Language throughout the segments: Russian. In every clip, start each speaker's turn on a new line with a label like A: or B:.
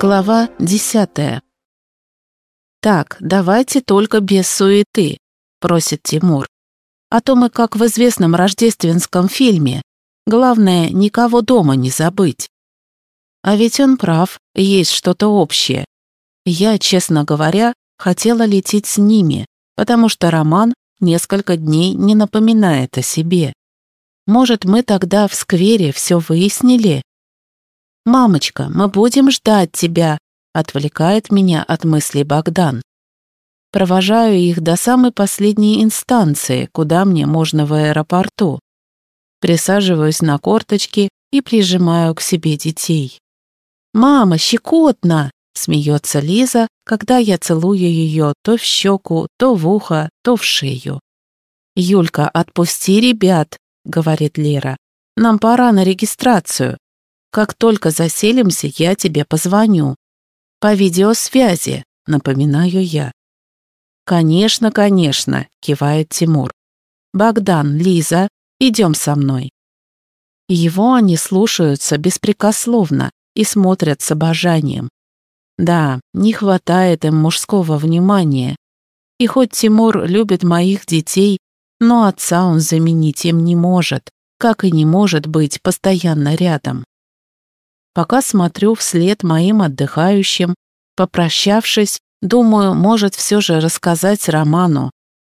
A: Глава десятая. «Так, давайте только без суеты», — просит Тимур. «А то мы как в известном рождественском фильме. Главное, никого дома не забыть». А ведь он прав, есть что-то общее. Я, честно говоря, хотела лететь с ними, потому что Роман несколько дней не напоминает о себе. Может, мы тогда в сквере все выяснили «Мамочка, мы будем ждать тебя», — отвлекает меня от мыслей Богдан. Провожаю их до самой последней инстанции, куда мне можно в аэропорту. Присаживаюсь на корточки и прижимаю к себе детей. «Мама, щекотно!» — смеется Лиза, когда я целую ее то в щеку, то в ухо, то в шею. «Юлька, отпусти ребят», — говорит Лера. «Нам пора на регистрацию. Как только заселимся, я тебе позвоню. По видеосвязи, напоминаю я. Конечно, конечно, кивает Тимур. Богдан, Лиза, идем со мной. Его они слушаются беспрекословно и смотрят с обожанием. Да, не хватает им мужского внимания. И хоть Тимур любит моих детей, но отца он заменить им не может, как и не может быть постоянно рядом. Пока смотрю вслед моим отдыхающим, попрощавшись, думаю, может все же рассказать Роману.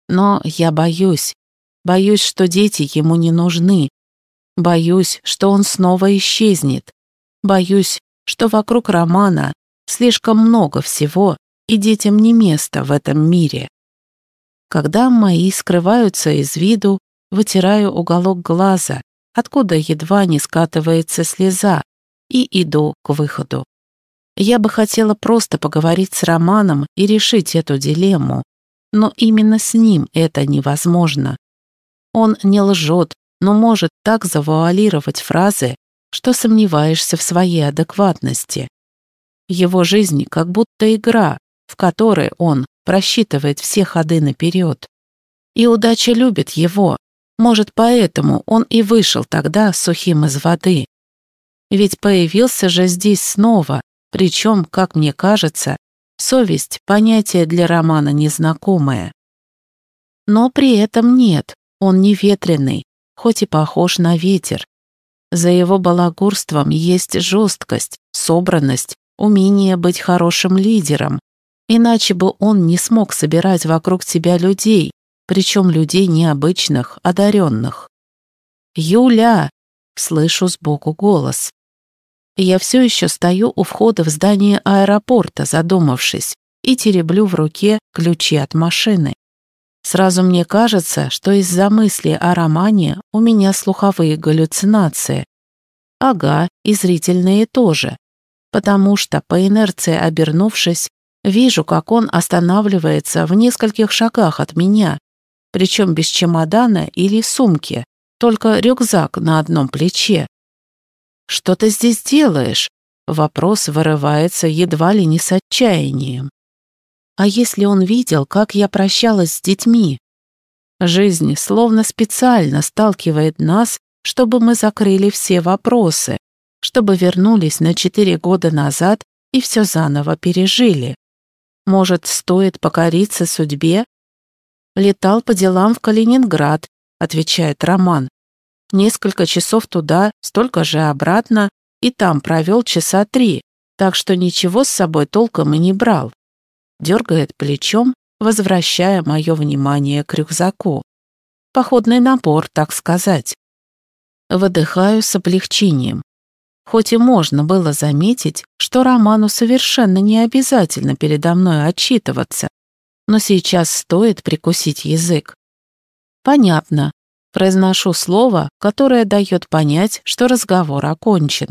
A: Но я боюсь. Боюсь, что дети ему не нужны. Боюсь, что он снова исчезнет. Боюсь, что вокруг Романа слишком много всего, и детям не место в этом мире. Когда мои скрываются из виду, вытираю уголок глаза, откуда едва не скатывается слеза, и иду к выходу. Я бы хотела просто поговорить с Романом и решить эту дилемму, но именно с ним это невозможно. Он не лжет, но может так завуалировать фразы, что сомневаешься в своей адекватности. Его жизнь как будто игра, в которой он просчитывает все ходы наперед. И удача любит его, может, поэтому он и вышел тогда сухим из воды. Ведь появился же здесь снова, причем, как мне кажется, совесть – понятие для романа незнакомое. Но при этом нет, он не ветреный, хоть и похож на ветер. За его балагурством есть жесткость, собранность, умение быть хорошим лидером. Иначе бы он не смог собирать вокруг себя людей, причем людей необычных, одаренных. «Юля!» — слышу сбоку голос. Я все еще стою у входа в здание аэропорта, задумавшись, и тереблю в руке ключи от машины. Сразу мне кажется, что из-за мысли о романе у меня слуховые галлюцинации. Ага, и зрительные тоже. Потому что, по инерции обернувшись, вижу, как он останавливается в нескольких шагах от меня, причем без чемодана или сумки, только рюкзак на одном плече. «Что ты здесь делаешь?» Вопрос вырывается едва ли не с отчаянием. А если он видел, как я прощалась с детьми? Жизнь словно специально сталкивает нас, чтобы мы закрыли все вопросы, чтобы вернулись на четыре года назад и все заново пережили. Может, стоит покориться судьбе? Летал по делам в Калининград, отвечает Роман. Несколько часов туда, столько же обратно, и там провел часа три, так что ничего с собой толком и не брал. Дергает плечом, возвращая мое внимание к рюкзаку. Походный набор, так сказать. Выдыхаю с облегчением. Хоть и можно было заметить, что Роману совершенно не обязательно передо мной отчитываться, но сейчас стоит прикусить язык. Понятно, Произношу слово, которое дает понять, что разговор окончен.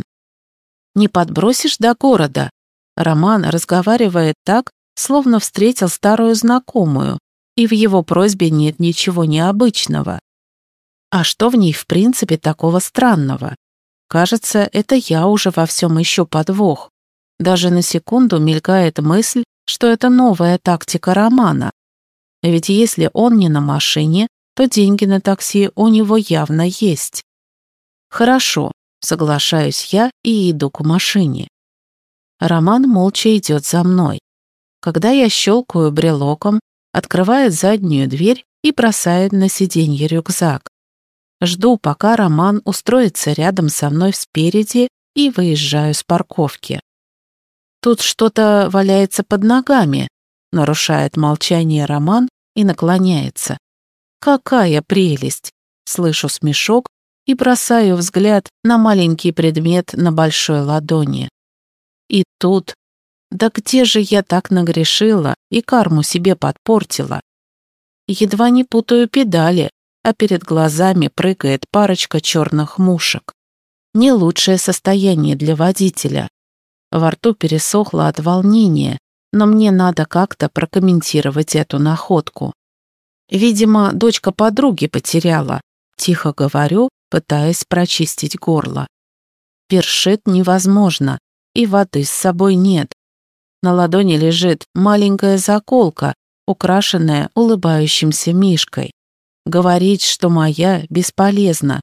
A: «Не подбросишь до города?» Роман разговаривает так, словно встретил старую знакомую, и в его просьбе нет ничего необычного. А что в ней в принципе такого странного? Кажется, это я уже во всем ищу подвох. Даже на секунду мелькает мысль, что это новая тактика Романа. Ведь если он не на машине, то деньги на такси у него явно есть. Хорошо, соглашаюсь я и иду к машине. Роман молча идет за мной. Когда я щелкаю брелоком, открывает заднюю дверь и бросает на сиденье рюкзак. Жду, пока Роман устроится рядом со мной спереди и выезжаю с парковки. Тут что-то валяется под ногами, нарушает молчание Роман и наклоняется. Какая прелесть! Слышу смешок и бросаю взгляд на маленький предмет на большой ладони. И тут... Да где же я так нагрешила и карму себе подпортила? Едва не путаю педали, а перед глазами прыгает парочка черных мушек. Не лучшее состояние для водителя. Во рту пересохло от волнения, но мне надо как-то прокомментировать эту находку. Видимо, дочка подруги потеряла. Тихо говорю, пытаясь прочистить горло. Першит невозможно, и воды с собой нет. На ладони лежит маленькая заколка, украшенная улыбающимся мишкой. Говорить, что моя, бесполезно.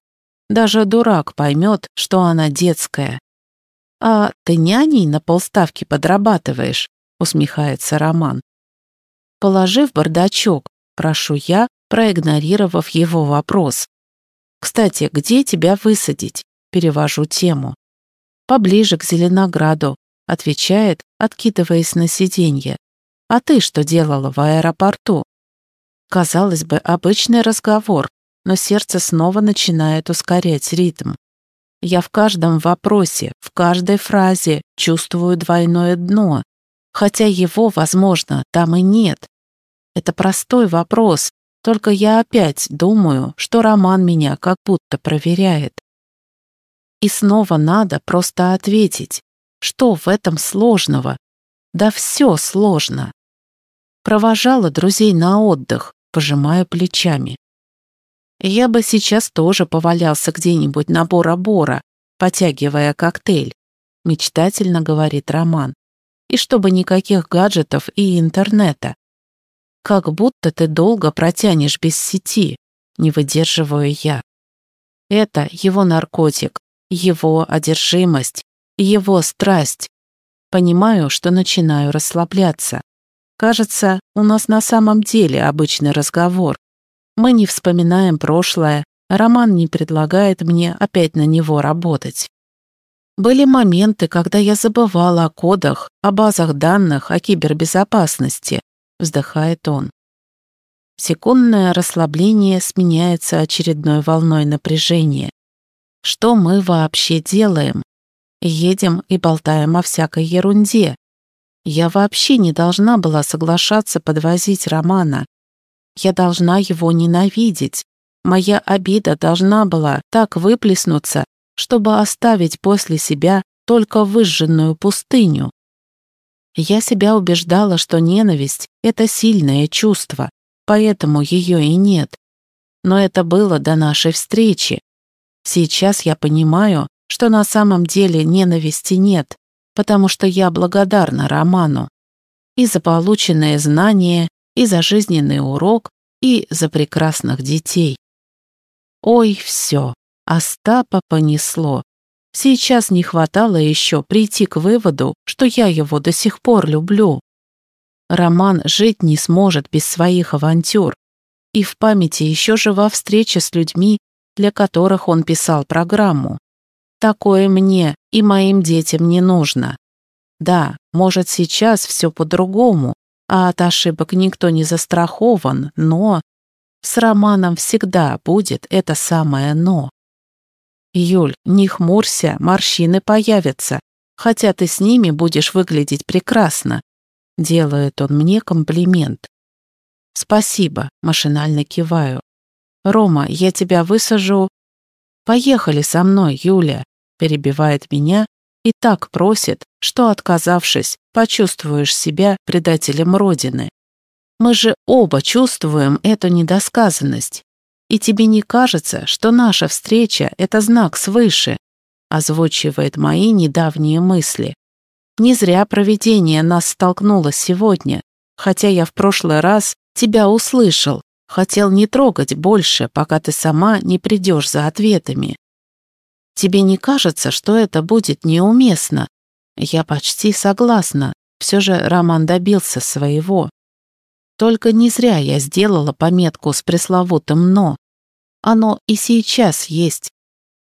A: Даже дурак поймет, что она детская. «А ты няней на полставки подрабатываешь?» усмехается Роман. «Положи в бардачок», прошу я, проигнорировав его вопрос. «Кстати, где тебя высадить?» Перевожу тему. «Поближе к Зеленограду», отвечает, откидываясь на сиденье. «А ты что делала в аэропорту?» Казалось бы, обычный разговор, но сердце снова начинает ускорять ритм. Я в каждом вопросе, в каждой фразе чувствую двойное дно, хотя его, возможно, там и нет. Это простой вопрос, только я опять думаю, что Роман меня как будто проверяет. И снова надо просто ответить, что в этом сложного? Да все сложно. Провожала друзей на отдых, пожимая плечами. Я бы сейчас тоже повалялся где-нибудь на Бора-Бора, потягивая коктейль, мечтательно говорит Роман. И чтобы никаких гаджетов и интернета. Как будто ты долго протянешь без сети, не выдерживаю я. Это его наркотик, его одержимость, его страсть. Понимаю, что начинаю расслабляться. Кажется, у нас на самом деле обычный разговор. Мы не вспоминаем прошлое, Роман не предлагает мне опять на него работать. Были моменты, когда я забывала о кодах, о базах данных, о кибербезопасности, вздыхает он. Секундное расслабление сменяется очередной волной напряжения. Что мы вообще делаем? Едем и болтаем о всякой ерунде, я вообще не должна была соглашаться подвозить Романа. Я должна его ненавидеть. Моя обида должна была так выплеснуться, чтобы оставить после себя только выжженную пустыню. Я себя убеждала, что ненависть — это сильное чувство, поэтому ее и нет. Но это было до нашей встречи. Сейчас я понимаю, что на самом деле ненависти нет потому что я благодарна Роману и за полученные знания, и за жизненный урок, и за прекрасных детей. Ой, все, Остапа понесло. Сейчас не хватало еще прийти к выводу, что я его до сих пор люблю. Роман жить не сможет без своих авантюр, и в памяти еще жива встреча с людьми, для которых он писал программу. Такое мне и моим детям не нужно. Да, может, сейчас все по-другому, а от ошибок никто не застрахован, но... С Романом всегда будет это самое «но». Юль, не хмурься, морщины появятся, хотя ты с ними будешь выглядеть прекрасно. Делает он мне комплимент. Спасибо, машинально киваю. Рома, я тебя высажу. Поехали со мной, Юля перебивает меня и так просит, что, отказавшись, почувствуешь себя предателем Родины. Мы же оба чувствуем эту недосказанность. И тебе не кажется, что наша встреча — это знак свыше?» озвучивает мои недавние мысли. Не зря провидение нас столкнуло сегодня, хотя я в прошлый раз тебя услышал, хотел не трогать больше, пока ты сама не придешь за ответами. Тебе не кажется, что это будет неуместно? Я почти согласна. Все же Роман добился своего. Только не зря я сделала пометку с пресловутым «но». Оно и сейчас есть.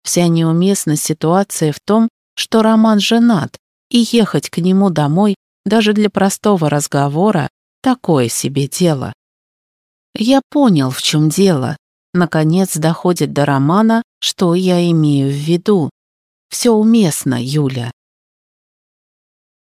A: Вся неуместность ситуации в том, что Роман женат, и ехать к нему домой даже для простого разговора – такое себе дело. Я понял, в чем дело. Наконец доходит до Романа, что я имею в виду. Все уместно, Юля.